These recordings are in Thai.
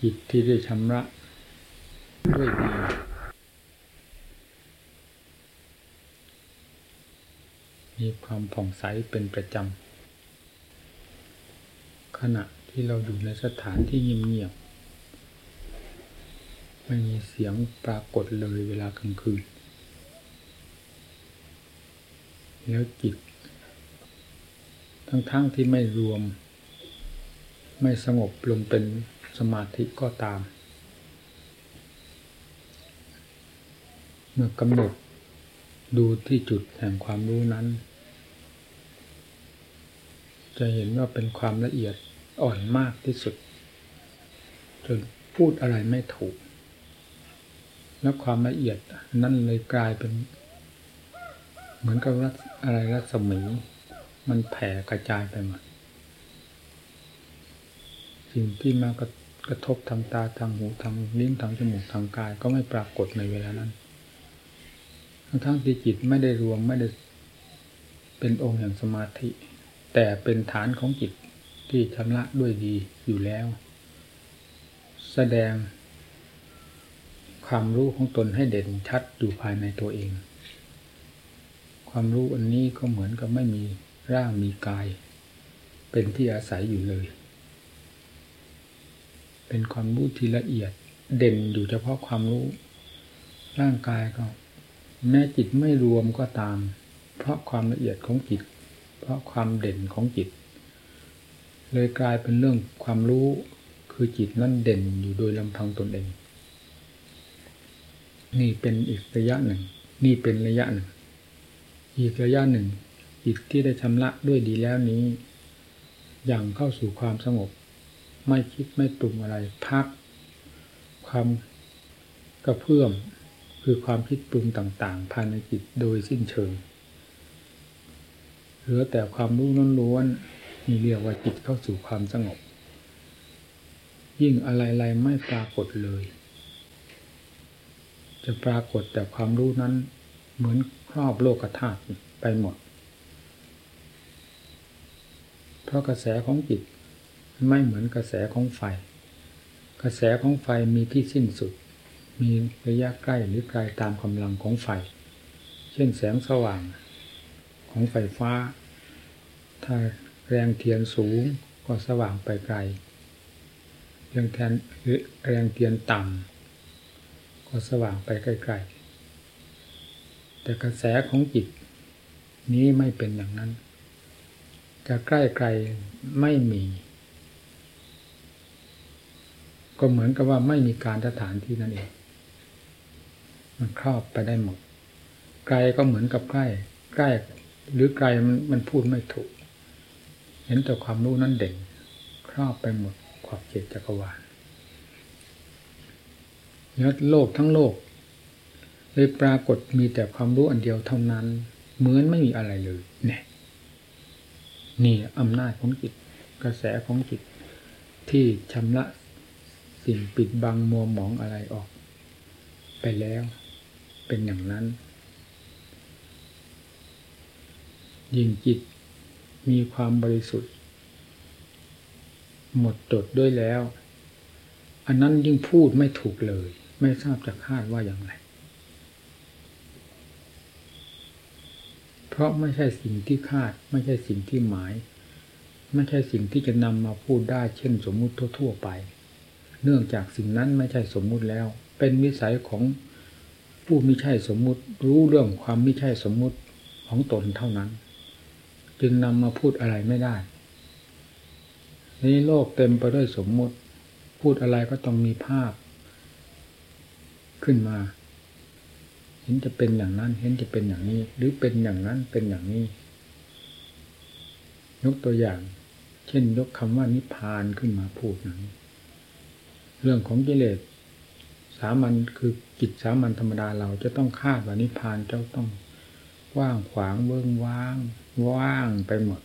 จิตที่ได้ชำระด้วยดีมีความผ่องใสเป็นประจำ ขณะที่เราอยู่ในสถานที่เงียบๆไม่มีเสียงปรากฏเลยเวลากลางคืน แล้วจิต ทั้งๆทที่ไม่รวม ไม่สงบลงเป็น สมาธิก็ตาม เมื่อกำหนดดูที่จุดแห่งความรู้นั้น จะเห็นว่าเป็นความละเอียดอ่อนมากที่สุด จนพูดอะไรไม่ถูก แล้วความละเอียดนั่นเลยกลายเป็น เหมือนกับอะไรรัศมี มันแผ่กระจายไปหมดสิ่งที่มากระก ระทบทางตาทางหูทางลิ้นทางจมูกทางกาย ก็ไม่ปรากฏในเวลานั้นทั้งที่จิตไม่ได้รวมไม่ได้เป็นองค์แห่งสมาธิ แต่เป็นฐานของจิตที่ชำระด้วยดีอยู่แล้ว แสดงความรู้ของตนให้เด่นชัดอยู่ภายในตัวเอง ความรู้อันนี้ก็เหมือนกับไม่มีร่างมีกาย เป็นที่อาศัยอยู่เลย เป็นความรู้ที่ละเอียดเด่นอยู่เฉพาะความรู้ ร่างกายก็ แม้จิตไม่รวมก็ตาม เพราะความละเอียดของจิต เพราะความเด่นของจิต เลยกลายเป็นเรื่องความรู้คือจิตนั่นเด่นอยู่โดยลำพังตนเอง นี่เป็นอีกระยะหนึ่ง นี่เป็นระยะหนึ่ง อีกระยะหนึ่งจิตที่ได้ชำระด้วยดีแล้วนี้ อย่างเข้าสู่ความสงบ ไม่คิดไม่ปรุงอะไร พัก ความกระเพื่อมคือความคิดปรุงต่าง ๆ ภายในจิตโดยสิ้นเชิงเหลือแต่ความรู้ล้วนๆนี่เรียกว่าจิตเข้าสู่ความสงบ ยิ่งอะไรๆไม่ปรากฏเลย จะปรากฏแต่ความรู้นั้นเหมือนครอบโลกธาตุไปหมด เพราะกระแสของจิต ไม่เหมือนกระแสของไฟ กระแสของไฟมีที่สิ้นสุด มีระยะใกล้หรือไกลตามกำลังของไฟ เช่นแสงสว่างของไฟฟ้า ถ้าแรงเทียนสูงก็สว่างไปไกลแรงแทนหรือแรงเทียนต่ำก็สว่างไปใกล้ๆแต่กระแสของจิต นี้ไม่เป็นอย่างนั้นจะใกล้ไกลไม่มี ก็เหมือนกับว่าไม่มีการสถานที่นั่นเอง มันครอบไปได้หมด ไกลก็เหมือนกับใกล้ ใกล้ หรือไกลมันมันพูดไม่ถูก เห็นแต่ความรู้นั้นเด่นครอบไปหมดขอบเขตจักรวาลแล้วโลกทั้งโลกเลยปรากฏมีแต่ความรู้อันเดียวเท่านั้น เหมือนไม่มีอะไรเลย เนี่ย นี่อำนาจของจิต กระแสของจิตที่ชำระ สิ่งปิดบังมัวหมองอะไรออก ไปแล้ว เป็นอย่างนั้น ยิ่งจิตมีความบริสุทธิ์ หมดจดด้วยแล้ว อันนั้นยิ่งพูดไม่ถูกเลย ไม่ทราบจะคาดว่าอย่างไร เพราะไม่ใช่สิ่งที่คาด ไม่ใช่สิ่งที่หมาย ไม่ใช่สิ่งที่จะนำมาพูดได้เช่นสมมุติทั่ว ๆ ไป เนื่องจากสิ่งนั้นไม่ใช่สมมุติแล้ว เป็นวิสัยของผู้ไม่ใช่สมมุติ รู้เรื่องความไม่ใช่สมมุติของตนเท่านั้น จึงนำมาพูดอะไรไม่ได้นี้โลกเต็มไปด้วยสมมุติ พูดอะไรก็ต้องมีภาพ ขึ้นมา เห็นจะเป็นอย่างนั้น เห็นจะเป็นอย่างนี้ หรือเป็นอย่างนั้นเป็นอย่างนี้ ยกตัวอย่าง เช่นยกคำว่านิพพานขึ้นมาพูดอย่างนี้ เรื่องของกิเลสสามัญคือกิจสามัญธรรมดาเราจะต้องคาดว่านิพพานเจ้าต้องว่างขวางเบื้องว่าง ว่างไปหมด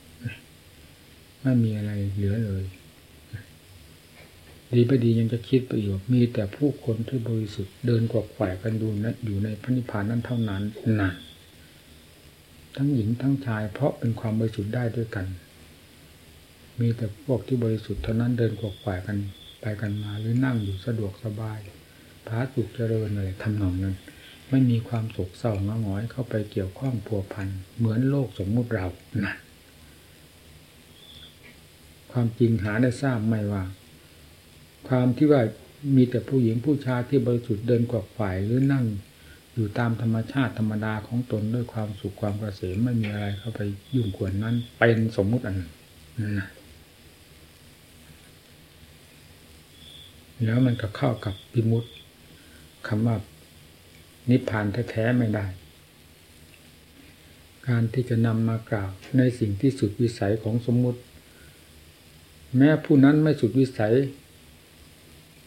ไม่มีอะไรเหลือเลย ดีไปดียังจะคิดไปอยู่มีแต่ผู้คนที่บริสุทธิ์เดินกวักไขว่กันดูนะอยู่ในพระนิพพานนั้นเท่านั้นนั่นทั้งหญิงทั้งชาย เพราะเป็นความบริสุทธิ์ได้ด้วยกัน มีแต่พวกที่บริสุทธิ์เท่านั้นเดินกวักไขว่กัน ไปกันมาหรือนั่งอยู่สะดวกสบายพระสุขเจริญอะไรทำนองนั้น ไม่มีความโศกเศร้างาหงอยเข้าไปเกี่ยวข้องพัวพันเหมือนโลกสมมุติเรานะความจริงหาได้ทราบไม่ว่า ความที่ว่ามีแต่ผู้หญิงผู้ชายที่บริสุทธิ์เดินกวักฝ่ายหรือนั่งอยู่ตามธรรมชาติธรรมดาของตนด้วยความสุขความกระเสมไม่มีอะไรเข้าไปยุ่งขวนนั้นเป็นสมมุติอันนั่นนะ แล้วมันก็เข้ากับปิมุตคำว่านิพพานแท้ๆไม่ได้ การที่จะนำมากล่าวในสิ่งที่สุดวิสัยของสมมุติ แม้ผู้นั้นไม่สุดวิสัย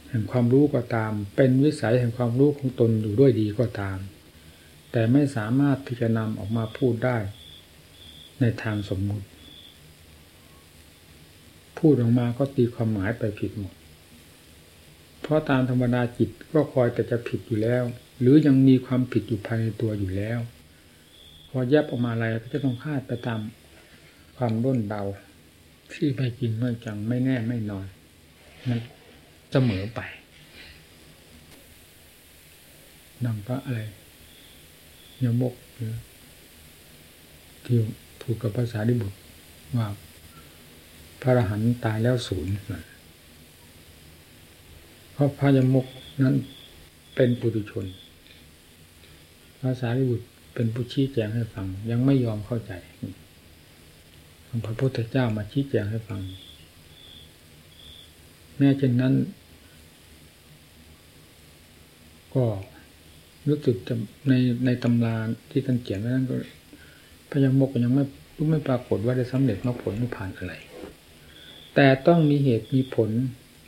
แห่งความรู้ก็ตาม เป็นวิสัยแห่งความรู้ของตนอยู่ด้วยดีก็ตาม แต่ไม่สามารถที่จะนำออกมาพูดได้ ในทางสมมุติ พูดออกมาก็ตีความหมายไปผิดหมด เพราะตามธรรมดาจิตก็คอยแต่จะผิดอยู่แล้ว หรือยังมีความผิดอยู่ภายในตัวอยู่แล้ว พอแยบออกมาอะไรก็จะต้องคาดไปตามความร่นเดาที่ไม่จริงไม่จังไม่แน่ไม่นอนมันเสมอไปนังพระอะไรยมกที่ถูกกับภาษาดิบุตรว่าพระอรหันต์ตายแล้วศูนย์ เพราะพระยมกนั้นเป็นปุถุชนภาษาลิบุตรเป็นผู้ชี้แจงให้ฟัง ยังไม่ยอมเข้าใจพระพุทธเจ้ามาชี้แจงให้ฟัง แม้เช่นนั้น ก็รู้สึกจะในในตำราที่ท่านเขียนไว้นั้นก็พยมกยังไม่ไม่ปรากฏว่าได้สำเร็จมรรคผลนิพพานอะไร แต่ต้องมีเหตุมีผล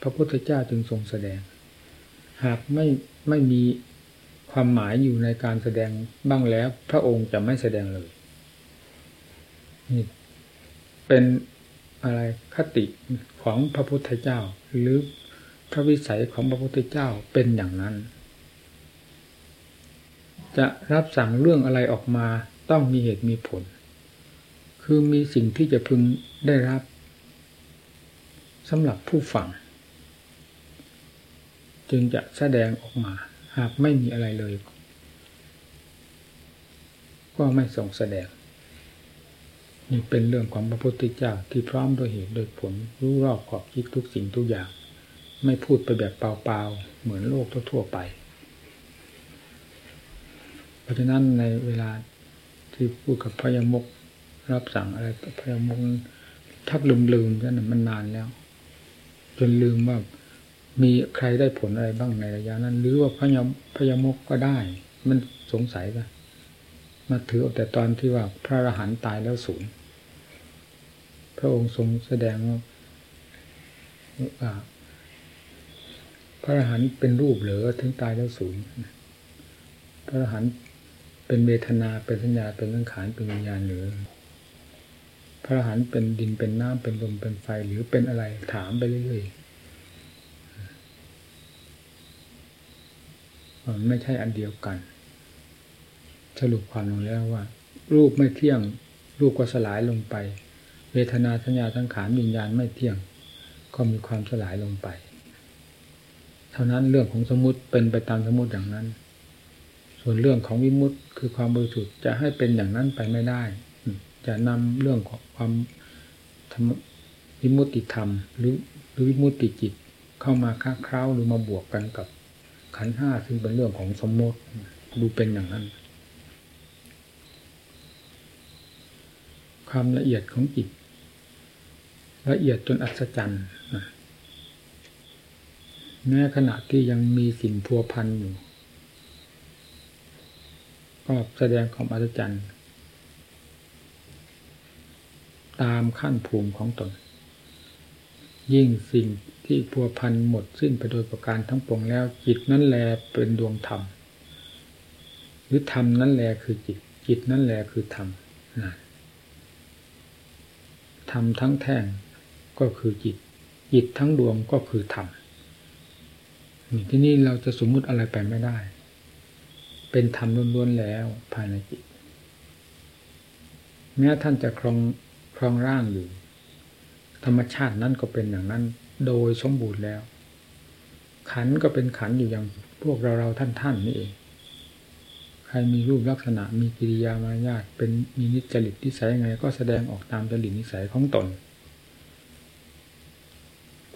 พระพุทธเจ้าจึงทรงแสดง หากไม่ไม่มีความหมายอยู่ในการแสดงบ้างแล้ว พระองค์จะไม่แสดงเลยนี่เป็นอะไรคติของพระพุทธเจ้า หรือพระวิสัยของพระพุทธเจ้าเป็นอย่างนั้น จะรับสั่งเรื่องอะไรออกมาต้องมีเหตุมีผล คือมีสิ่งที่จะพึงได้รับสำหรับผู้ฟัง จึงจะแสดงออกมา หากไม่มีอะไรเลย ก็ไม่ส่งแสดง นี่เป็นเรื่องของพระพุทธเจ้าที่พร้อมโดยเหตุโดยผลรู้รอบขอบคิดทุกสิ่งทุกอย่าง ไม่พูดไปแบบเปล่าๆ เหมือนโลกทั่วๆไป เพราะฉะนั้นในเวลาที่พูดกับพยมกรับสั่งอะไรพยมกทักลืมๆนั่นมันนานแล้ว จนลืมว่า มีใครได้ผลอะไรบ้างในระยะนั้น หรือว่าพยมพยมกก็ได้ มันสงสัยปะมาถือแต่ตอนที่ว่าพระอรหันต์ตายแล้วศูนย์พระองค์ทรงแสดงว่าพระอรหันต์เป็นรูปเหลือถึงตายแล้วศูนย์พระอรหันต์เป็นเวทนาเป็นสัญญาเป็นสังขารเป็นวิญญาณหรือพระอรหันต์เป็นดินเป็นน้ำเป็นลมเป็นไฟหรือเป็นอะไรถามไปเรื่อยๆ มันไม่ใช่อันเดียวกัน สรุปความลงแล้วว่า รูปไม่เที่ยง รูปก็สลายลงไป เวทนาสัญญาทั้งขานวิญญาณไม่เที่ยง ก็มีความสลายลงไป เท่านั้นเรื่องของสมุติเป็นไปตามสมุติอย่างนั้น ส่วนเรื่องของวิมุตติคือความบริสุทธิ์จะให้เป็นอย่างนั้นไปไม่ได้ จะนำเรื่องของความธรรมวิมุตติธรรม หรือหรือวิมุตติจิตเข้ามาค้าคร้าวหรือมาบวกกันกับ ขันห้าซึ่งเป็นเรื่องของสมมติดูเป็นอย่างนั้น ความละเอียดของจิตละเอียดจนอัศจรรย์แม้ขณะที่ยังมีสิ่งพัวพันอยู่ ก็แสดงความอัศจรรย์ ตามขั้นภูมิของตน ยิ่งสิ่งที่พัวพันหมดสิ้นไปโดยประการทั้งปวงแล้ว จิตนั่นแลเป็นดวงธรรมหรือธรรมนั่นแลคือจิต จิตนั่นแลคือธรรมธรรมทั้งแท่งก็คือจิต จิตทั้งดวงก็คือธรรมที่นี่เราจะสมมุติอะไรไปไม่ได้ เป็นธรรมล้วนๆแล้วภายในจิตแม้ท่านจะครองครองร่างอยู่ ธรรมชาตินั้นก็เป็นอย่างนั้น โดยสมบูรณ์แล้ว ขันก็เป็นขันอยู่อย่างพวกเราเราท่านท่านนี่เองใครมีรูปลักษณะมีกิริยามารยาทเป็นมีนิจจริตนิสัยยังไง ก็แสดงออกตามจริตนิสัยของตน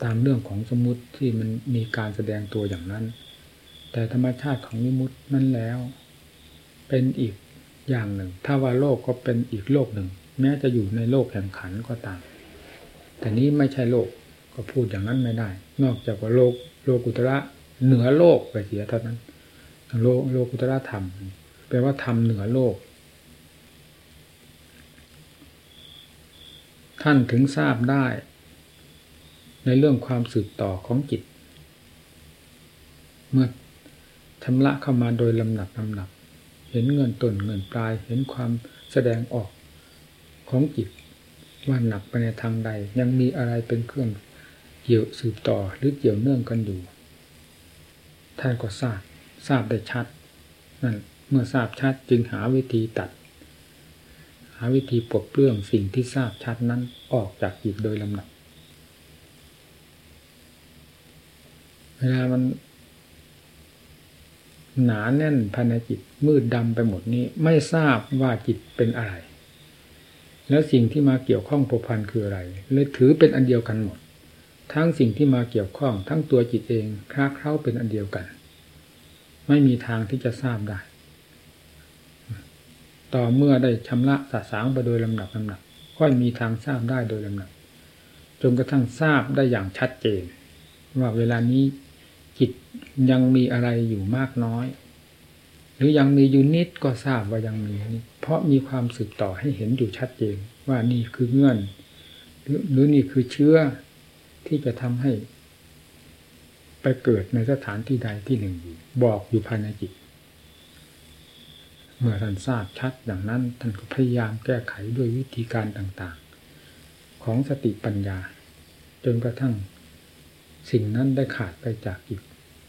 ตามเรื่องของสมมุติที่มันมีการแสดงตัวอย่างนั้น แต่ธรรมชาติของวิมุตินั้นแล้ว เป็นอีกอย่างหนึ่ง ถ้าว่าโลกก็เป็นอีกโลกหนึ่ง แม้จะอยู่ในโลกแห่งขันก็ตาม แต่นี้ไม่ใช่โลกก็พูดอย่างนั้นไม่ได้ นอกจากว่าโลกโลกุตระเหนือโลกไปเสียเท่านั้นโลกโลกุตระธรรมแปลว่าธรรมเหนือโลก ท่านถึงทราบได้ ในเรื่องความสืบต่อของจิต เมื่อชำระเข้ามาโดยลำดับลำดับ เห็นเงินต้นเงินปลายเห็นความแสดงออกของจิต ว่าหนักไปในทางใด ยังมีอะไรเป็นเครื่องเกี่ยวสืบต่อหรือเกี่ยวเนื่องกันอยู่ท่านก็ทราบทราบได้ชัดนั่นเมื่อทราบชัดจึงหาวิธีตัด หาวิธีปลดเปลื้องสิ่งที่ทราบชัดนั้นออกจากจิตโดยลำดับเวลามันหนาแน่นภายในจิตมืดดำไปหมดนี้ ไม่ทราบว่าจิตเป็นอะไร แล้วสิ่งที่มาเกี่ยวข้องผูกพันคืออะไรเลยถือเป็นอันเดียวกันหมด ทั้งสิ่งที่มาเกี่ยวข้องทั้งตัวจิตเองคลาเคล้าเป็นอันเดียวกัน ไม่มีทางที่จะทราบได้ ต่อเมื่อได้ชำระสะสางไปโดยลำดับลำดับค่อยมีทางทราบได้โดยลำดับจนกระทั่งทราบได้อย่างชัดเจน ว่าเวลานี้จิตยังมีอะไรอยู่มากน้อย หรือยังมีอยู่นิดก็ทราบว่ายังมีเพราะมีความสืบต่อให้เห็นอยู่ชัดเจน ว่านี่คือเงื่อน หรือนี่คือเชื้อที่จะทำให้ ไปเกิดในสถานที่ใดที่หนึ่งอยู่บอกอยู่ภายในจิตเมื่อท่านทราบชัดอย่างนั้นท่านก็พยายามแก้ไขด้วยวิธีการต่างๆ ของสติปัญญา จนกระทั่ง สิ่งนั้นได้ขาดไปจากจิต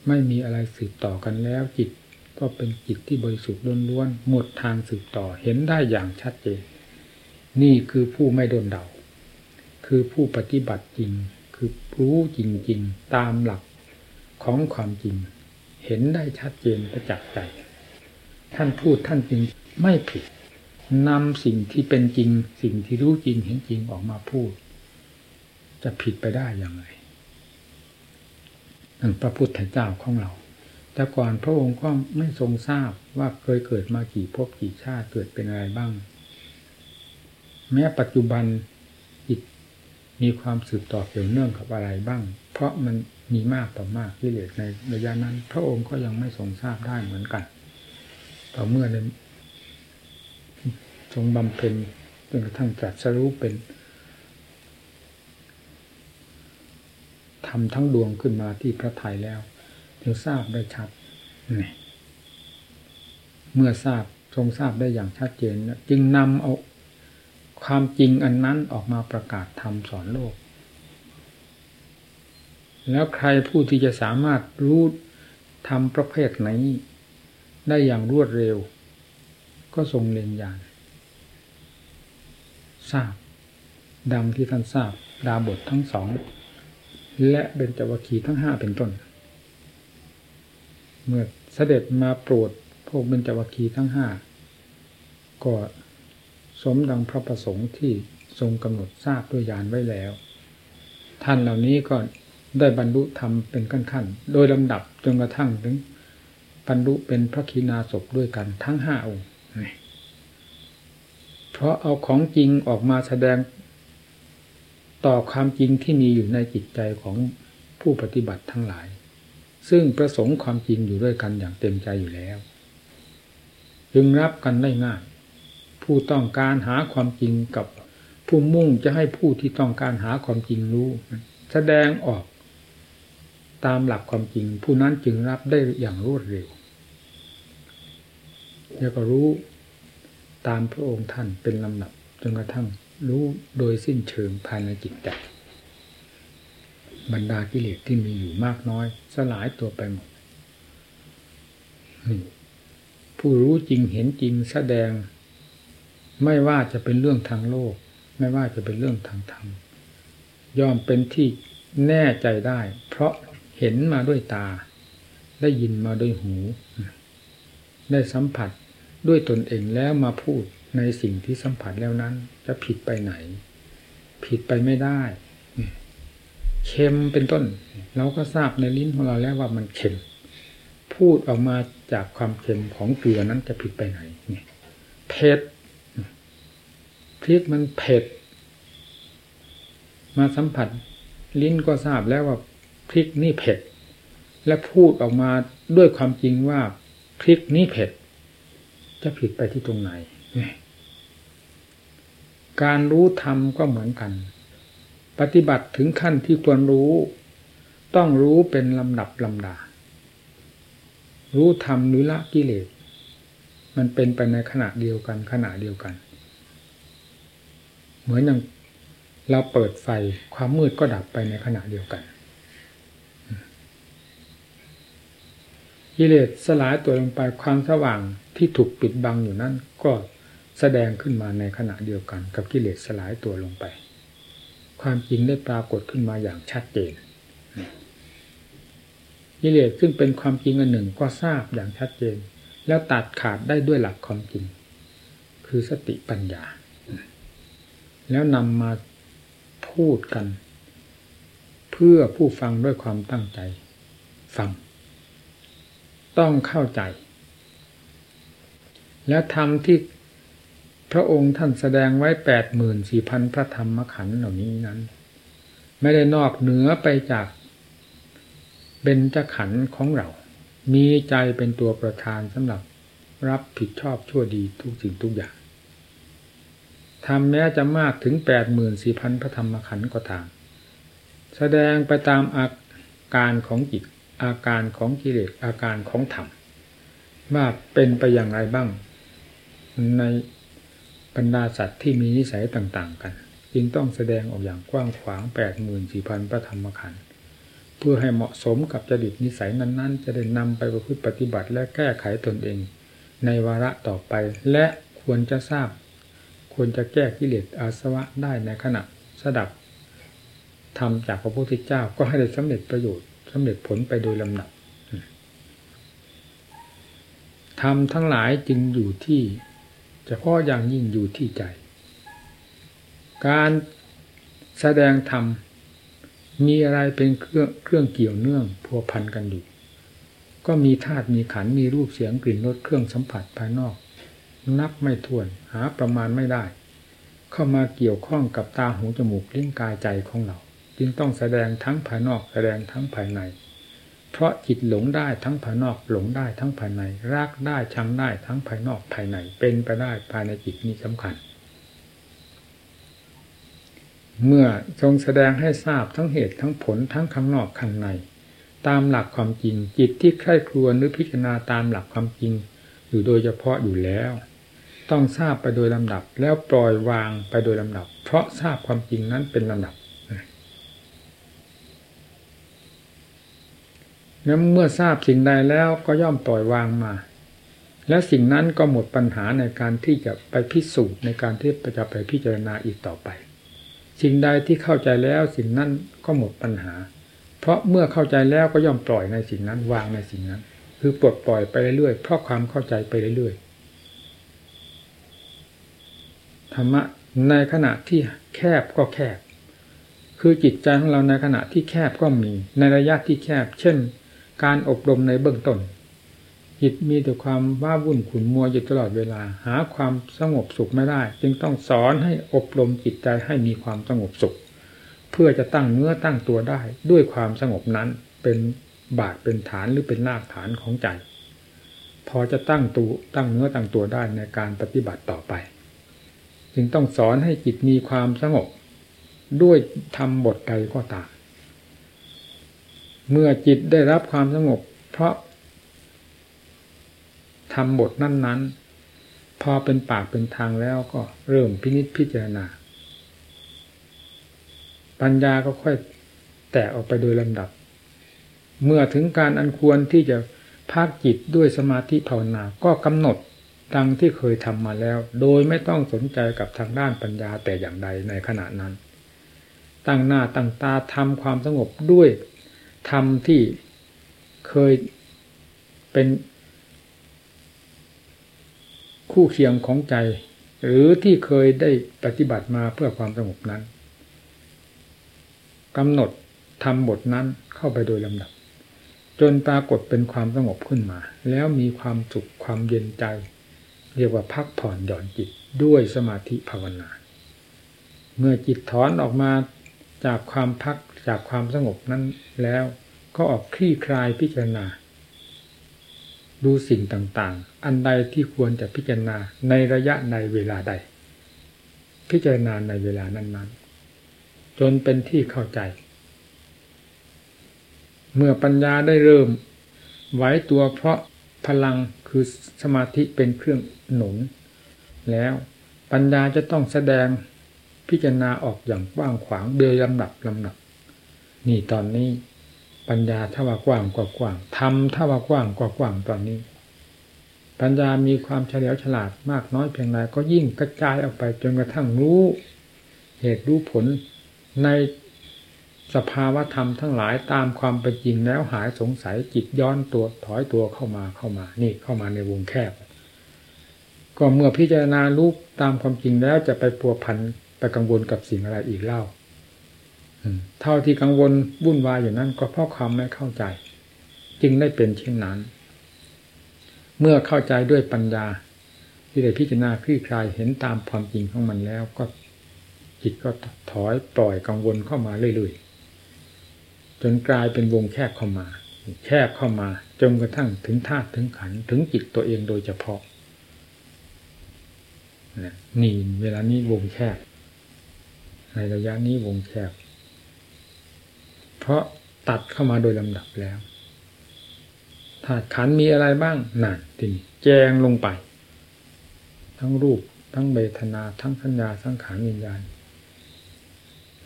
ไม่มีอะไรสืบต่อกันแล้วจิต ก็เป็นจิตที่บริสุทธิ์ล้วนๆหมดทางสืบต่อเห็นได้อย่างชัดเจน นี่คือผู้ไม่โดนเดา คือผู้ปฏิบัติจริง คือรู้จริงๆ ตามหลักของความจริง เห็นได้ชัดเจนประจักษ์ใจ ท่านพูดท่านจริงไม่ผิดนำสิ่งที่เป็นจริง สิ่งที่รู้จริงเห็นจริงออกมาพูด จะผิดไปได้อย่างไรนั่นพระพุทธเจ้าของเรา แต่ก่อนพระองค์ก็ไม่ทรงทราบว่าเคยเกิดมากี่ภพกี่ชาติเกิดเป็นอะไรบ้าง แม้ปัจจุบันมีความสืบต่อเกี่ยวเนื่องกับอะไรบ้าง เพราะมันมีมากต่อมากที่เหลือในระยะนั้น พระองค์ก็ยังไม่ทรงทราบได้เหมือนกัน ต่อเมื่อในทรงบำเพ็ญจนกระทั่งตรัสรู้เป็นทำทั้งดวงขึ้นมาที่พระไทยแล้ว จึงทราบได้ชัดนี่เมื่อทราบทรงทราบได้อย่างชัดเจนจึงนำเอาความจริงอันนั้นออกมาประกาศธรรมสอนโลก แล้วใครผู้ที่จะสามารถรู้ทำประเภทไหน ได้อย่างรวดเร็ว ก็ทรงเล็งยานทราบดังที่ท่านทราบดาบททั้งสอง และเบญจวคีทั้งห้าเป็นต้น เมื่อเสด็จมาโปรดพวกเบญจวัคคีทั้งห้าก็สมดังพระประสงค์ที่ทรงกำหนดทราบด้วยญาณไว้แล้ว ท่านเหล่านี้ก็ได้บรรลุธรรมเป็นขั้นๆ โดยลำดับจนกระทั่งถึงบรรลุเป็นพระคีนาศพด้วยกันทั้งห้าองค์เพราะเอาของจริงออกมาแสดงต่อความจริงที่มีอยู่ในจิตใจของผู้ปฏิบัติทั้งหลาย ซึ่งประสงค์ความจริงอยู่ด้วยกันอย่างเต็มใจอยู่แล้ว จึงรับกันได้ง่าย ผู้ต้องการหาความจริงกับผู้มุ่งจะให้ผู้ที่ต้องการหาความจริงรู้ แสดงออกตามหลักความจริง ผู้นั้นจึงรับได้อย่างรวดเร็วแล้วก็รู้ตามพระองค์ท่านเป็นลำดับจนกระทั่งรู้โดยสิ้นเชิงภายในจิตใจ บรรดากิเลสที่มีอยู่มากน้อย สลายตัวไปหมดผู้รู้จริงเห็นจริงแสดง ไม่ว่าจะเป็นเรื่องทางโลก ไม่ว่าจะเป็นเรื่องทางธรรมยอมเป็นที่แน่ใจได้ เพราะเห็นมาด้วยตา ได้ยินมาด้วยหู ได้สัมผัสด้วยตนเองแล้วมาพูดในสิ่งที่สัมผัสแล้วนั้น จะผิดไปไหน ผิดไปไม่ได้ เค็มเป็นต้น เราก็ทราบในลิ้นของเราแล้วว่ามันเค็ม พูดออกมาจากความเค็มของเกลือนั้นจะผิดไปไหนเนี่ยเผ็ดพริกมันเผ็ด มาสัมผัส ลิ้นก็ทราบแล้วว่าพริกนี่เผ็ด และพูดออกมาด้วยความจริงว่าพริกนี่เผ็ด จะผิดไปที่ตรงไหน การรู้ธรรมก็เหมือนกัน ปฏิบัติถึงขั้นที่ควรรู้ ต้องรู้เป็นลำดับลำดา รู้ธรรมหรือละกิเลส มันเป็นไปในขณะเดียวกันขณะเดียวกัน เหมือนอย่างเราเปิดไฟความมืดก็ดับไปในขณะเดียวกัน กิเลสสลายตัวลงไปความสว่างที่ถูกปิดบังอยู่นั้นก็แสดงขึ้นมาในขณะเดียวกัน กับกิเลสสลายตัวลงไป ความจริงได้ปรากฏขึ้นมาอย่างชัดเจนกิเลสซึ่งเป็นความจริงอันหนึ่งก็ทราบอย่างชัดเจน แล้วตัดขาดได้ด้วยหลักความจริง คือสติปัญญา แล้วนำมาพูดกัน เพื่อผู้ฟังด้วยความตั้งใจ ฟัง ต้องเข้าใจ แล้วทำที่ ระองค์ท่านแสดงไว้แปดหมื่นสี่พันพระธรรมขันธ์เหล่านี้นั้น ไม่ได้นอกเหนือไปจากเบญจขันธ์ของเรา มีใจเป็นตัวประธานสำหรับรับผิดชอบชั่วดีทุกสิ่งทุกอย่างทำแม้จะมากถึงแปดหมื่นสี่พันพระธรรมขันธ์ก็ตาม แสดงไปตามอาการของจิตอาการของกิเลสอาการของธรรมว่าเป็นไปอย่างไรบ้าง ใน บรรดาสัตว์ที่มีนิสัยต่าง ๆ กัน จึงต้องแสดงออกอย่างกว้างขวางแปดหมื่นสี่พันพระธรรมขันธ์เพื่อให้เหมาะสมกับจริตนิสัยนั้น ๆ จะได้นำไปประพฤติปฏิบัติและแก้ไขตนเอง ในวาระต่อไป และควรจะทราบ ควรจะแก้กิเลสอาสวะได้ในขณะสดับทำจากพระพุทธเจ้าก็ให้ได้สำเร็จประโยชน์สำเร็จผลไปโดยลำดับทำทั้งหลายจึงอยู่ที่ เฉพาะอย่างยิ่งอยู่ที่ใจ การแสดงธรรมมีอะไรเป็นเครื่องเครื่องเกี่ยวเนื่องพัวพันกันอยู่ ก็มีธาตุมีขันมีรูปเสียงกลิ่นรสเครื่องสัมผัสภายนอก นับไม่ถ้วนหาประมาณไม่ได้ เข้ามาเกี่ยวข้องกับตาหูจมูกลิ้นกายใจของเรา จึงต้องแสดงทั้งภายนอกแสดงทั้งภายใน เพราะจิตหลงได้ทั้งภายนอกหลงได้ทั้งภายในรักได้ชังได้ทั้งภายนอกภายในเป็นไปได้ภายในจิตนี้สำคัญ เมื่อทรงแสดงให้ทราบทั้งเหตุทั้งผลทั้งข้างนอกข้างใน ตามหลักความจริงจิตที่ใคร่ครวญหรือพิจารณาตามหลักความจริง อยู่โดยเฉพาะอยู่แล้ว ต้องทราบไปโดยลำดับแล้วปล่อยวางไปโดยลำดับ เพราะทราบความจริงนั้นเป็นลำดับ แล้วเมื่อทราบสิ่งใดแล้วก็ย่อมปล่อยวางมา และสิ่งนั้นก็หมดปัญหาในการที่จะไปพิสูจน์ในการที่จะไปพิจารณาอีกต่อไป สิ่งใดที่เข้าใจแล้วสิ่งนั้นก็หมดปัญหา เพราะเมื่อเข้าใจแล้วก็ย่อมปล่อยในสิ่งนั้นวางในสิ่งนั้น คือปลดปล่อยไปเรื่อยๆเพราะความเข้าใจไปเรื่อยๆธรรมะในขณะที่แคบก็แคบ คือจิตใจของเราในขณะที่แคบก็มี ในระยะที่แคบ เช่น การอบรมในเบื้องต้นจิตมีแต่ความว้าวุ่นขุนมัวอยู่ตลอดเวลา หาความสงบสุขไม่ได้ จึงต้องสอนให้อบรมจิตใจให้มีความสงบสุข เพื่อจะตั้งเนื้อตั้งตัวได้ ด้วยความสงบนั้นเป็นบาทเป็นฐานหรือเป็นรากฐานของใจ พอจะตั้งตัวตั้งเนื้อตั้งตัวได้ในการปฏิบัติต่อไป จึงต้องสอนให้จิตมีความสงบ ด้วยทำบทใดก็ตาม เมื่อจิตได้รับความสงบ เพราะทำบทนั้น ๆ พอเป็นปากเป็นทางแล้วก็เริ่มพินิจพิจารณา ปัญญาก็ค่อยแตกออกไปโดยลำดับ เมื่อถึงการอันควรที่จะพักจิตด้วยสมาธิภาวนาก็กำหนดดังที่เคยทำมาแล้ว โดยไม่ต้องสนใจกับทางด้านปัญญาแต่อย่างใดในขณะนั้น ตั้งหน้าตั้งตาทำความสงบด้วย ธรรมที่เคยเป็นคู่เคียงของใจ หรือที่เคยได้ปฏิบัติมาเพื่อความสงบนั้นกำหนดทำบทนั้นเข้าไปโดยลำดับ จนปรากฏเป็นความสงบขึ้นมา แล้วมีความสุขความเย็นใจ เรียกว่าพักผ่อนหย่อนจิตด้วยสมาธิภาวนา เมื่อจิตถอนออกมาจากความพัก จากความสงบนั้นแล้วก็ออกคลี่คลายพิจารณา ดูสิ่งต่างๆ อันใดที่ควรจะพิจารณาในระยะในเวลาใด พิจารณาในเวลานั้นๆ จนเป็นที่เข้าใจ เมื่อปัญญาได้เริ่มไหวตัวเพราะพลังคือสมาธิเป็นเครื่องหนุน แล้วปัญญาจะต้องแสดงพิจารณาออกอย่างกว้างขวางโดยลำดับลำดับ นี่ตอนนี้ ปัญญาถ้าว่ากว้างกว่ากว้างทำถ้าว่ากว้างกว่ากว้างตอนนี้ ปัญญามีความเฉลียวฉลาดมากน้อยเพียงไรก็ยิ่งกระจายออกไปจนกระทั่งรู้ เหตุรู้ผลในสภาวะธรรมทั้งหลายตามความเป็นจริงแล้วหายสงสัยจิตย้อนตัวถอยตัวเข้ามาเข้ามา นี่เข้ามาในวงแคบ ก็เมื่อพิจารณารูปตามความจริงแล้วจะไปปัวพันไปกังวลกับสิ่งอะไรอีกเล่า เท่าที่กังวลวุ่นวายอยู่นั้น ก็เพราะความไม่เข้าใจ จึงได้เป็นเช่นนั้น เมื่อเข้าใจด้วยปัญญา ที่ได้พิจารณาคลี่คลายเห็นตามความจริงของมันแล้วก็จิตก็ถอยปล่อยกังวลเข้ามาเรื่อยๆจนกลายเป็นวงแคบเข้ามา แคบเข้ามาจนกระทั่งถึงธาตุถึงขันถึงจิตตัวเองโดยเฉพาะนี่เวลานี้วงแคบในระยะนี้วงแคบ เพราะตัดเข้ามาโดยลำดับแล้วธาตุขันมีอะไรบ้างนั่นทีนี้แจงลงไป ทั้งรูปทั้งเบทนา ทั้งสัญญาสังขารวิญญาณ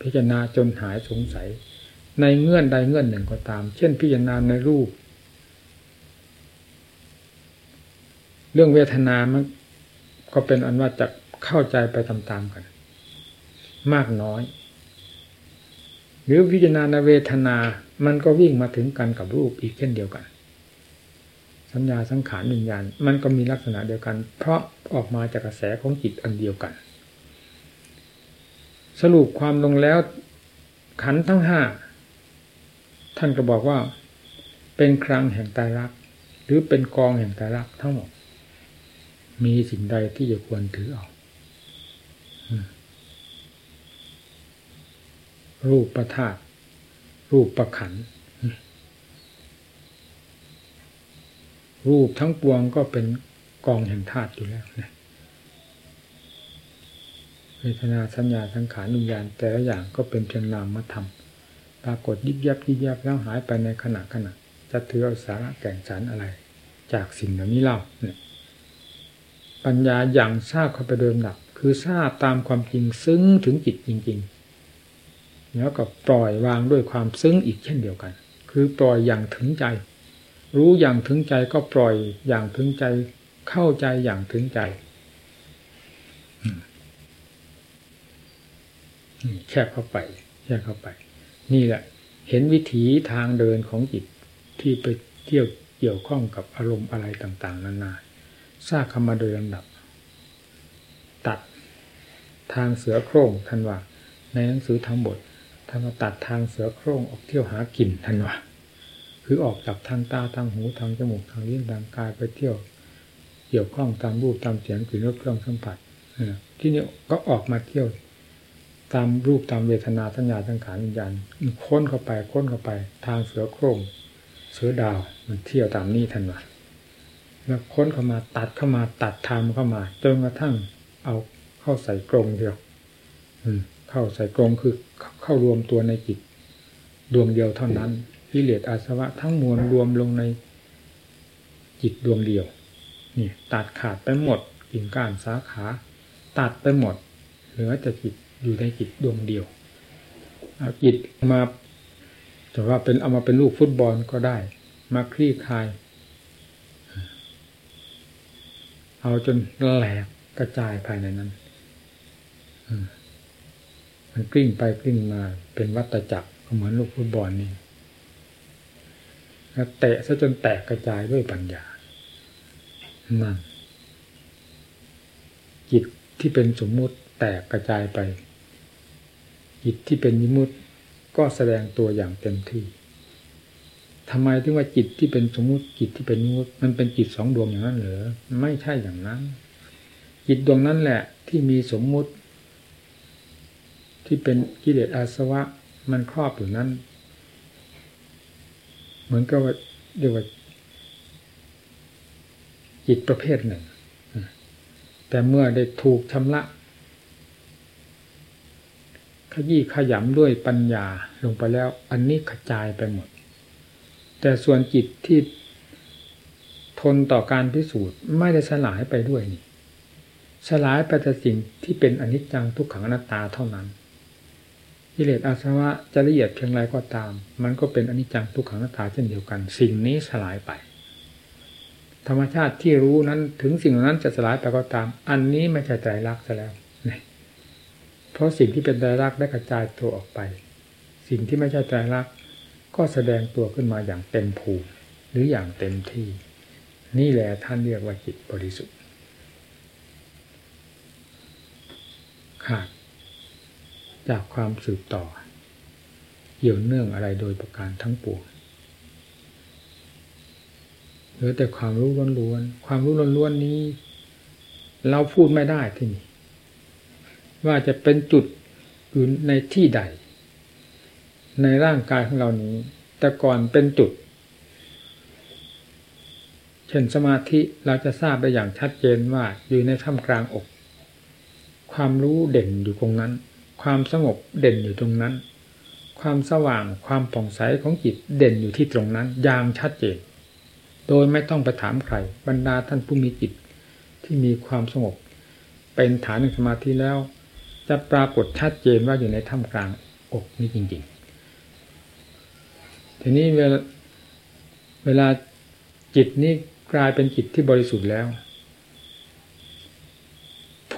พิจารณาจนหายสงสัย ในเงื่อนใดเงื่อนหนึ่งก็ตาม เช่นพิจารณาในรูป เรื่องเวทนามันก็เป็นอันว่าจะเข้าใจไปตามๆกัน มากน้อย รือพิจารณาเวทนา มันก็วิ่งมาถึงกันกับรูปอีกเช่นเดียวกัน สัญญาสังขารวิญญาณ มันก็มีลักษณะเดียวกัน เพราะออกมาจากกระแสของจิตอันเดียวกัน สรุปความลงแล้วขันทั้งห้าท่านก็บอกว่า เป็นครังแห่งตายรัก หรือเป็นกองแห่งตายรักทั้งหมด มีสิ่งใดที่จะควรถือเอา รูปประธาตรูปประขัน รูปทั้งปวงก็เป็นกองแห่งธาตุอยู่แล้วนะเวทนาสัญญาสังขารวิญญาณแต่ละอย่างก็เป็นเพียงนามธรรมปรากฏยิบยับยิบยับแล้วหายไปในขณะขณะจะถือเอาสาระแก่นสารอะไร จากสิ่งเหล่านี้เล่าเนี่ยปัญญาอย่างทราบเข้าไปเดิมหนัก คือทราบตามความจริงซึ้งถึงจิตจริง ๆ แล้วก็ปล่อยวางด้วยความซึ้งอีกเช่นเดียวกัน คือปล่อยอย่างถึงใจ รู้อย่างถึงใจก็ปล่อยอย่างถึงใจ เข้าใจอย่างถึงใจแคบเข้าไปแคบเข้าไป นี่แหละ เห็นวิถีทางเดินของจิตที่ไปเที่ยวเกี่ยวข้องกับอารมณ์อะไรต่าง ๆ นานาทราบคำมาโดยลำดับ ตัดทางเสือโคร่งท่านว่าในหนังสือทั้งบท ท่านมาตัดทางเสือโคร่งออกเที่ยวหากินท่านว่าคือออกจากทางตาทางหูทางจมูกทางลิ้นทางกายไปเที่ยว เกี่ยวข้องตามรูปตามเสียงกลิ่นรสเครื่องสัมผัสที่นี่ก็ออกมาเที่ยว ตามรูปตามเวทนาสัญญาสังขารวิญญาณค้นเข้าไปค้นเข้าไป ทางเสือโคร่งเสือดาวมันเที่ยวตามนี้ท่านว่าแล้วค้นเข้ามาตัดเข้ามาตัดทามเข้ามาจนกระทั่งเอาเข้าใส่กรงเดียว อืม เข้าใส่กรงคือเข้ารวมตัวในจิตดวงเดียวเท่านั้นกิเลสอาสวะทั้งมวลรวมลงในจิตดวงเดียวนี่ตัดขาดไปหมดกิ่งก้านสาขา ตัดไปหมด เหลือแต่จิตอยู่ในจิตดวงเดียวเอาจิตมาจะว่าเป็นเอามาเป็นลูกฟุตบอลก็ได้ มาคลี่คลาย เอาจนแหลกกระจายภายในนั้นอื มันกลิ้งไปกลิ้งมาเป็นวัตจักรเหมือนลูกฟุตบอลนี่แล้วเตะซะจนแตกกระจายด้วยปัญญา นั่น จิตที่เป็นสมมุติแตกกระจายไป จิตที่เป็นมิมุติก็แสดงตัวอย่างเต็มที่ทำไมถึงว่าจิตที่เป็นสมมุติจิตที่เป็นมิมุติมันเป็นจิตสองดวงอย่างนั้นเหรอไม่ใช่อย่างนั้น จิตดวงนั้นแหละที่มีสมมุติ ที่เป็นกิเลสอาสวะ มันครอบอยู่นั้น เหมือนกับว่าเรียกว่าจิตประเภทหนึ่ง แต่เมื่อได้ถูกชำระขยี้ขยำด้วยปัญญาลงไปแล้ว อันนี้กระจายไปหมด แต่ส่วนจิตที่ทนต่อการพิสูจน์ไม่ได้สลายไปด้วยนี่สลายไปแต่สิ่งที่เป็นอนิจจังทุกขังอนัตตาเท่านั้น กิเลสอาสวะจะละเอียดเพียงไรก็ตาม มันก็เป็นอนิจจังทุกขังนัตตาเช่นเดียวกัน สิ่งนี้สลายไป ธรรมชาติที่รู้นั้นถึงสิ่งนั้นจะสลายไปก็ตาม อันนี้ไม่ใช่ใจรักซะแล้วเพราะสิ่งที่เป็นใจรักได้กระจายตัวออกไป สิ่งที่ไม่ใช่ใจรักก็แสดงตัวขึ้นมาอย่างเต็มภูมิหรืออย่างเต็มที่ นี่แหละท่านเรียกว่าจิตบริสุทธิ์ขาด จากความสืบต่อ เกี่ยวเนื่องอะไรโดยประการทั้งปวงเหลือแต่ความรู้ล้วนๆ ความรู้ล้วนๆนี้ เราพูดไม่ได้ที่นี่ว่าจะเป็นจุดอยู่ในที่ใด ในร่างกายของเรานี้ แต่ก่อนเป็นจุด เช่นสมาธิเราจะทราบได้อย่างชัดเจนว่าอยู่ในท่ามกลางอก ความรู้เด่นอยู่ตรงนั้น ความสงบเด่นอยู่ตรงนั้น ความสว่างความผ่องใสของจิตเด่นอยู่ที่ตรงนั้นอย่างชัดเจนโดยไม่ต้องไปถามใครบรรดาท่านผู้มีจิตที่มีความสงบ เป็นฐานในสมาธิแล้ว จะปรากฏชัดเจนว่าอยู่ในถ้ำกลางอกนี่จริง ๆ ทีนี้เวลาเวลาจิตนี้กลายเป็นจิตที่บริสุทธิ์แล้ว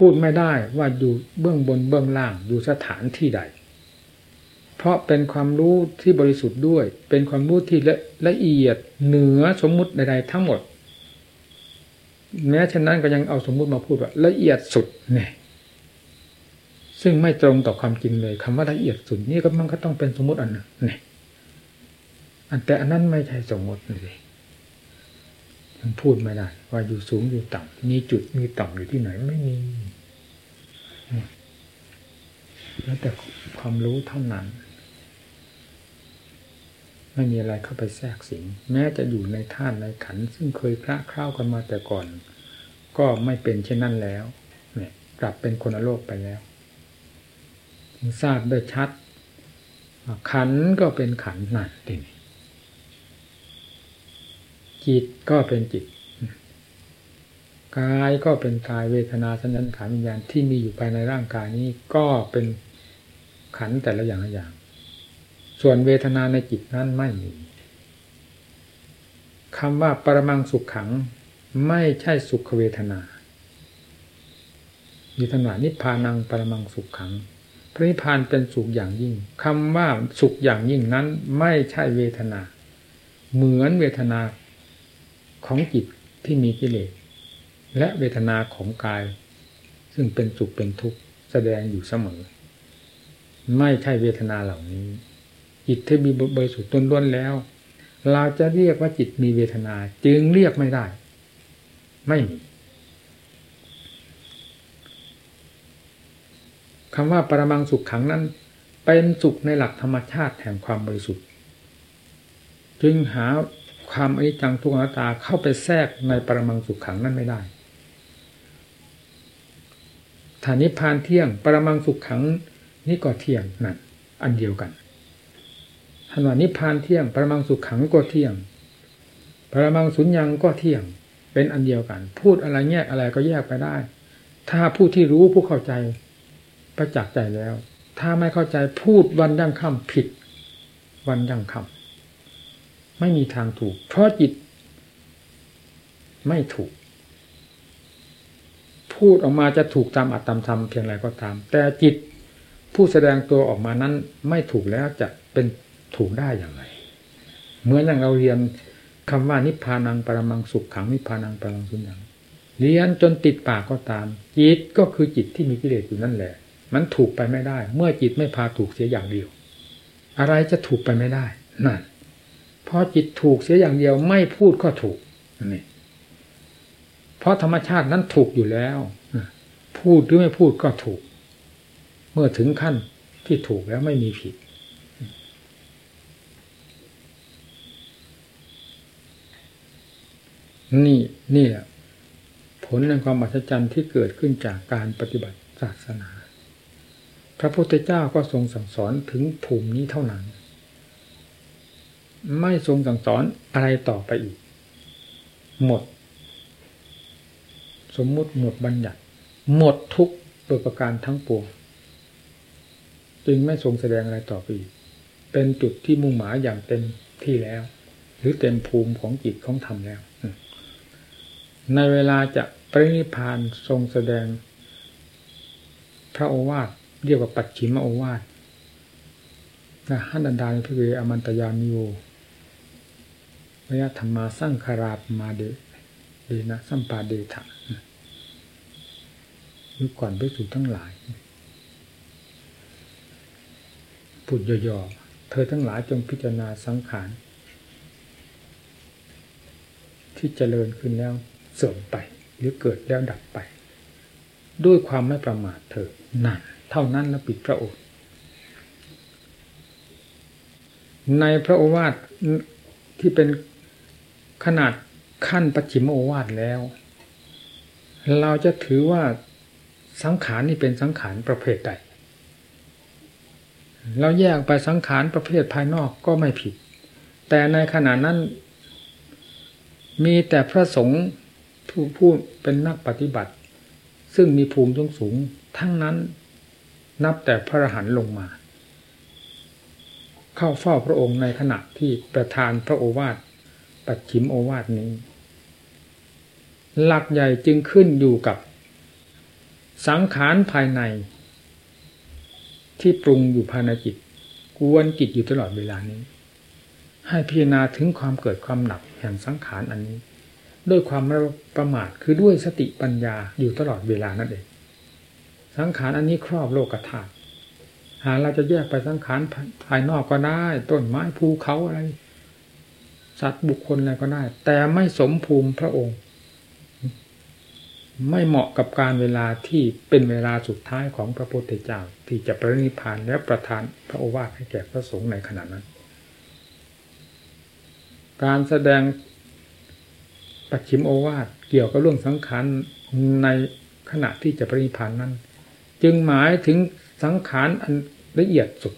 พูดไม่ได้ว่าอยู่เบื้องบนเบื้องล่างอยู่สถานที่ใด เพราะเป็นความรู้ที่บริสุทธิ์ด้วย เป็นความรู้ที่ละละเอียดเหนือสมมุติใด ๆ ทั้งหมดแม้ฉะนั้นก็ยังเอาสมมุติมาพูดว่าละเอียดสุดเนี่ยซึ่งไม่ตรงต่อความจริงเลยคำว่าละเอียดสุดนี่ก็มันก็ต้องเป็นสมมติอันนึงนี่อันแต่อันนั้นไม่ใช่สมมติเลย ยังพูดไม่ได้ ว่าอยู่สูงอยู่ต่ำมีจุดมีต่ำอยู่ที่ไหนไม่มี แล้วแต่ความรู้เท่านั้น ไม่มีอะไรเข้าไปแทรกสิงแม้จะอยู่ในท่านในขัน ซึ่งเคยคละคล้ากันมาแต่ก่อน ก็ไม่เป็นเช่นนั้นแล้ว เนี่ย กลับเป็นคนโลกไปแล้วทราบได้ชัดขันก็เป็นขันนั่นเอง จิตก็เป็นจิต กายก็เป็นกายเวทนาสัญญาขันวิญญาณที่มีอยู่ภายในร่างกายนี้ก็เป็นขันแต่ละอย่างละอย่าง ส่วนเวทนาในจิตนั้นไม่มีคำว่าปรมังสุขขังไม่ใช่สุขเวทนามีธนานิพพานังปรมังสุขขัง พระนิพพานเป็นสุขอย่างยิ่งคำว่าสุขอย่างยิ่งนั้นไม่ใช่เวทนา เหมือนเวทนา ของจิตที่มีกิเลสและเวทนาของกาย ซึ่งเป็นสุขเป็นทุกข์แสดงอยู่เสมอ ไม่ใช่เวทนาเหล่านี้ จิตที่มีบริสุทธิ์ต้นล้วนแล้ว เราจะเรียกว่าจิตมีเวทนา จึงเรียกไม่ได้ ไม่มีคำว่าปรมังสุขขังนั้น เป็นสุขในหลักธรรมชาติแห่งความบริสุทธิ์ จึงหา ความอนิจจังทุกขัตาเข้าไปแทรกในปรมังสุขขังนั้นไม่ได้ฐานิพานเที่ยง ปรมังสุขขังนี่ก็เที่ยงนั่นอันเดียวกันท่านว่านิพานเที่ยง ปรมังสุขขังก็เที่ยง ปรมังสุญญังก็เที่ยง เป็นอันเดียวกัน พูดอะไรแยกอะไรก็แยกไปได้ ถ้าผู้ที่รู้ผู้เข้าใจประจักษ์ใจแล้ว ถ้าไม่เข้าใจพูดวันยั่งค่ำผิด วันยั่งค่ำ ไม่มีทางถูก เพราะจิต ไม่ถูก พูดออกมาจะถูกตามอัตตามธรรมเพียงไรก็ตาม แต่จิตผู้แสดงตัวออกมานั้นไม่ถูกแล้วจะเป็นถูกได้อย่างไรเหมือนอย่างเราเรียนคำว่านิพพานังปรมังสุขขังนิพพานังปรมังสุญญ์เรียนจนติดปากก็ตาม จิตก็คือจิตที่มีกิเลสอยู่นั่นแหละ มันถูกไปไม่ได้ เมื่อจิตไม่พาถูกเสียอย่างเดียว อะไรจะถูกไปไม่ได้นั่น พอจิตถูกเสียอย่างเดียวไม่พูดก็ถูกนี่เพราะธรรมชาตินั้นถูกอยู่แล้วพูดหรือไม่พูดก็ถูก เมื่อถึงขั้นที่ถูกแล้วไม่มีผิด นี่นี่แหละผลในความอัศจรรย์ที่เกิดขึ้นจากการปฏิบัติศาสนา พระพุทธเจ้าก็ทรงสั่งสอนถึงภูมินี้เท่านั้น ไม่ทรงสั่งสอนอะไรต่อไปอีก หมด สมมุติหมดบัญญัติ หมดทุกโดยประการทั้งปวงจึงไม่ทรงแสดงอะไรต่อไปอีก เป็นจุดที่มุ่งหมายอย่างเต็มที่แล้ว หรือเต็มภูมิของจิตของธรรมแล้ว ในเวลาจะปรินิพานทรงแสดง พระโอวาทเรียกว่าปัจฉิมโอวาทนะฮันดันดาพิเวอมันตยามิโอวยธรรมาสร้างคาราปมาเดเดนะสัมปาเดถะยุก่อนไปสู่ทั้งหลายพูดย่อๆเธอทั้งหลายจงพิจารณาสังขาร ที่เจริญขึ้นแล้วเสื่อมไป หรือเกิดแล้วดับไป ด้วยความไม่ประมาทเธอนั่นเท่านั้นแล้วปิดพระโอษฐ์ในพระโอวาทที่เป็น ขนาดขั้นปัจฉิมโอวาทแล้ว เราจะถือว่าสังขารนี่เป็นสังขารประเภทใด เราแยกไปสังขารประเภทภายนอกก็ไม่ผิด แต่ในขณะนั้น มีแต่พระสงฆ์ผู้พูดเป็นนักปฏิบัติ ซึ่งมีภูมิสูงสูงทั้งนั้นนับแต่พระหันลงมา เข้าเฝ้าพระองค์ในขณะที่ประทานพระโอวาท ปัจฉิมโอวาทนี้ หลักใหญ่จึงขึ้นอยู่กับ สังขารภายใน ที่ปรุงอยู่ภายในจิตกวนจิตอยู่ตลอดเวลานี้ ให้พิจารณาถึงความเกิดความหนักแห่งสังขารอันนี้ ด้วยความประมาทคือด้วยสติปัญญาอยู่ตลอดเวลานั่นเองสังขารอันนี้ครอบโลกธาตุหาเราจะแยกไปสังขารภายนอกก็ได้ ต้นไม้ภูเขาอะไร สัตว์บุคคลอะไรก็ได้ แต่ไม่สมภูมิพระองค์ ไม่เหมาะกับการเวลาที่เป็นเวลาสุดท้ายของพระพุทธเจ้าที่จะประนิพานและประทานพระโอวาทให้แก่พระสงฆ์ในขณะนั้น การแสดงปัจฉิมโอวาทเกี่ยวกับเรื่องสังขารในขณะที่จะปรินิพานนั้น จึงหมายถึงสังขารอันละเอียดสุด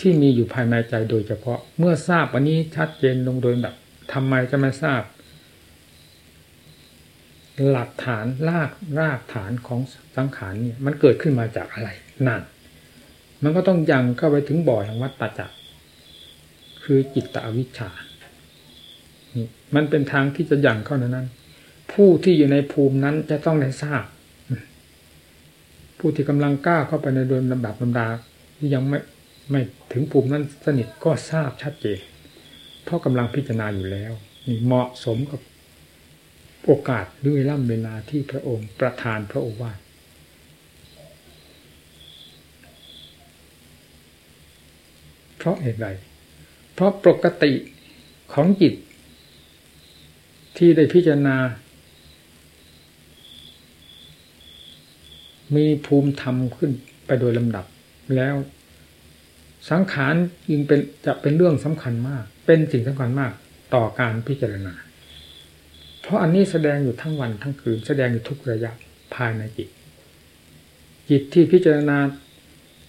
ที่มีอยู่ภายในใจโดยเฉพาะ เมื่อทราบอันนี้ชัดเจนลงโดยแบบทำไมจะไม่ทราบ หลักฐานรากรากฐานของสังขารเนี่ยมันเกิดขึ้นมาจากอะไรนั่นมันก็ต้องยังเข้าไปถึงบ่อแห่งวัฏจักรคือจิตตอวิชชานี่มันเป็นทางที่จะยังเข้านั้น ผู้ที่อยู่ในภูมินั้นจะต้องได้ทราบ ผู้ที่กำลังกล้าเข้าไปในโดยลำดับลำดาที่ยังไม่ ไม่ถึงภูมินั้นสนิทก็ทราบชัดเจนเพราะกำลังพิจารณาอยู่แล้ว นี่เหมาะสมกับโอกาสหรือเวลาเวลาที่พระองค์ประทานพระโอวาทเพราะเหตุใด เพราะปกติของจิต ที่ได้พิจารณา มีภูมิธรรมขึ้นไปโดยลำดับแล้ว สังขารยิงเป็นจะเป็นเรื่องสำคัญมาก เป็นสิ่งสำคัญมากต่อการพิจารณา เพราะอันนี้แสดงอยู่ทั้งวันทั้งคืน แสดงอยู่ทุกระยะภายในจิต จิตที่พิจารณา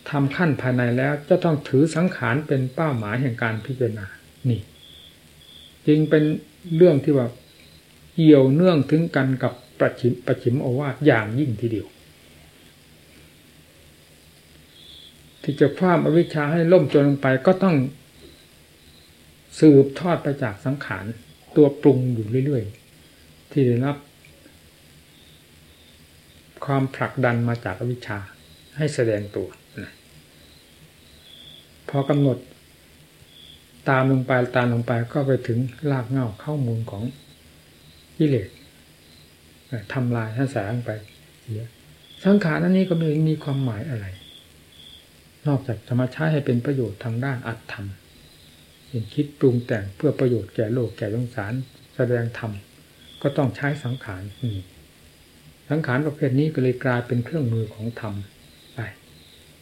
ทำขั้นภายในแล้วจะต้องถือสังขารเป็นเป้าหมายแห่งการพิจารณา นี่ จึงเป็นเรื่องที่ว่าเกี่ยวเนื่องถึงกันกับประชิมประชิมโอวาทอย่างยิ่งทีเดียว ที่จะคว้าอวิชชาให้ล่มจนลงไปก็ต้องสืบทอดไปจากสังขารตัวปรุงอยู่เรื่อยๆ ที่ได้รับ ความผลักดันมาจากอวิชชาให้แสดงตัวนะพอกำหนดตามลงไปตามลงไปก็ไปถึงรากเหง้าเข้ามูลของกิเลสทำลายท่านสางไปเสียสังขารอันนี้ก็ไม่มีความหมายอะไร นอกจากธรรมชาติให้เป็นประโยชน์ทางด้านอัตธรรมเห็นคิดปรุงแต่งเพื่อประโยชน์แก่โลกแก่สงสารแสดงธรรมก็ต้องใช้สังขารนี่สังขารประเภทนี้ก็เลยกลายเป็นเครื่องมือของธรรมไป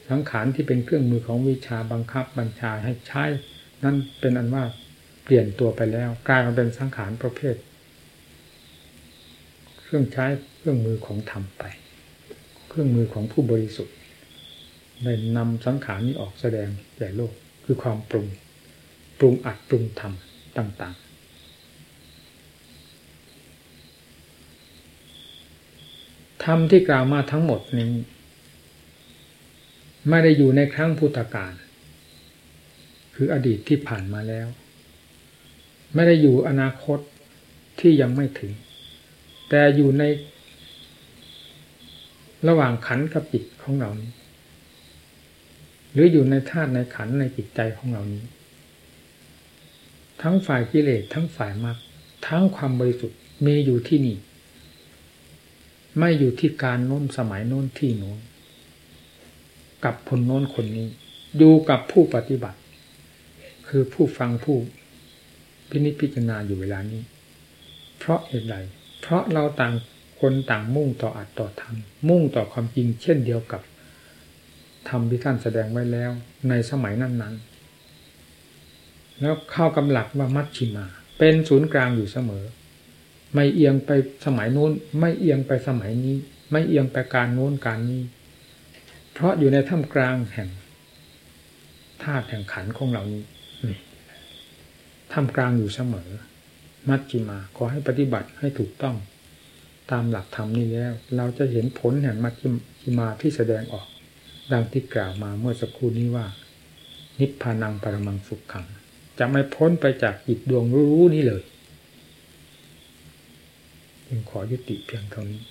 สังขารที่เป็นเครื่องมือของวิชาบังคับบัญชาให้ใช้นั่นเป็นอันว่าเปลี่ยนตัวไปแล้ว กลายมาเป็นสังขารประเภท เครื่องใช้เครื่องมือของธรรมไป เครื่องมือของผู้บริสุทธิ์ ได้นำสังขารนี้ออกแสดงแก่โลกคือความปรุง ปรุงอัดปรุงทำต่าง ๆ ธรรมที่กล่าวมาทั้งหมดนี้ ไม่ได้อยู่ในครั้งพุทธกาลคืออดีตที่ผ่านมาแล้ว ไม่ได้อยู่อนาคตที่ยังไม่ถึง แต่อยู่ในระหว่างขันกับจิตของเรานี้ รืออยู่ในธาตุในขันในจิตใจของเรานี้ ทั้งฝ่ายกิเลสทั้งฝ่ายมรรคทั้งความบริสุทธิ์มีอยู่ที่นี่ ไม่อยู่ที่การโน้นสมัยโน้นที่โน้นกับคนโน้นคนนี้อยู่กับผู้ปฏิบัติ คือผู้ฟังผู้พินิจพิจารณาอยู่เวลานี้ เพราะเหตุใดเพราะเราต่างคนต่างมุ่งต่ออัดต่อธรรมมุ่งต่อความจริงเช่นเดียวกับ ธรรมที่ท่านแสดงไว้แล้ว ในสมัยนั้นๆ แล้วเข้ากำหลักว่ามัชชิมา เป็นศูนย์กลางอยู่เสมอ ไม่เอียงไปสมัยนู้น ไม่เอียงไปสมัยนี้ ไม่เอียงไปการโน้นการนี้ เพราะอยู่ในท่ามกลางแห่งธาตุแห่งขันของเรานี้ทำกลางอยู่เสมอ มัชจิมา ขอให้ปฏิบัติให้ถูกต้อง ตามหลักธรรมนี้แล้ว เราจะเห็นผลแห่งมัชจิมาที่แสดงออก ดังที่กล่าวมาเมื่อสักครู่นี้ว่า นิพพานังปรมังสุขขัง จะไม่พ้นไปจากจิตดวงรู้นี้เลย จึงขอยุติเพียงเท่านี้